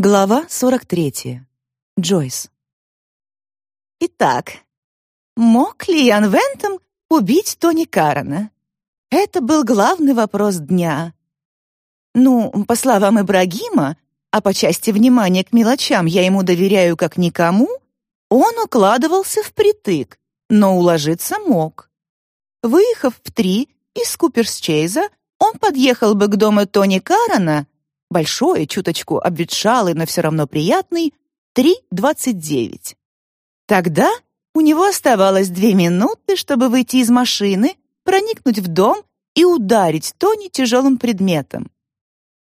Глава 43. Джойс. Итак, мог ли Ян Вентом убить Тони Карана? Это был главный вопрос дня. Ну, по словам Ибрагима, а по части внимания к мелочам я ему доверяю как никому, он укладывался впритык, но уложиться мог. Выехав в три из Куперсчейза, он подъехал бы к дому Тони Карана большой, чуточку обветшалый, но все равно приятный, 3.29. Тогда у него оставалось две минуты, чтобы выйти из машины, проникнуть в дом и ударить Тони тяжелым предметом.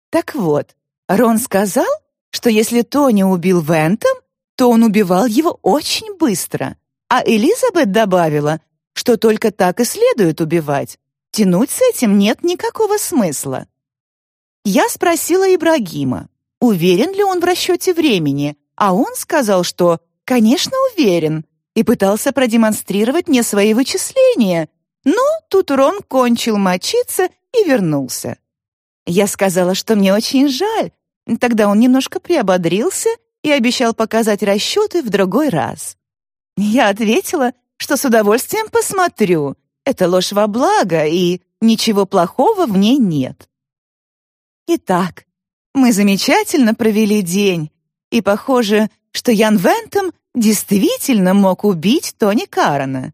Так вот, Рон сказал, что если Тони убил Вентом, то он убивал его очень быстро, а Элизабет добавила, что только так и следует убивать. Тянуть с этим нет никакого смысла. Я спросила Ибрагима, уверен ли он в расчете времени, а он сказал, что, конечно, уверен, и пытался продемонстрировать мне свои вычисления. Но тут Рон кончил мочиться и вернулся. Я сказала, что мне очень жаль. Тогда он немножко приободрился и обещал показать расчеты в другой раз. Я ответила, что с удовольствием посмотрю. Это ложь во благо, и ничего плохого в ней нет. Итак, мы замечательно провели день, и похоже, что Ян Вентом действительно мог убить Тони Карана.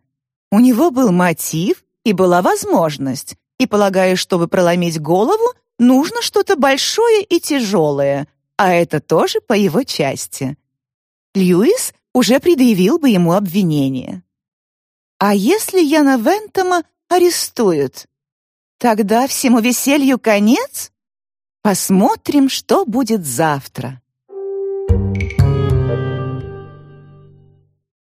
У него был мотив и была возможность, и, полагаю, чтобы проломить голову, нужно что-то большое и тяжелое, а это тоже по его части. Льюис уже предъявил бы ему обвинение. А если Яна Вентома арестуют? Тогда всему веселью конец? Посмотрим, что будет завтра.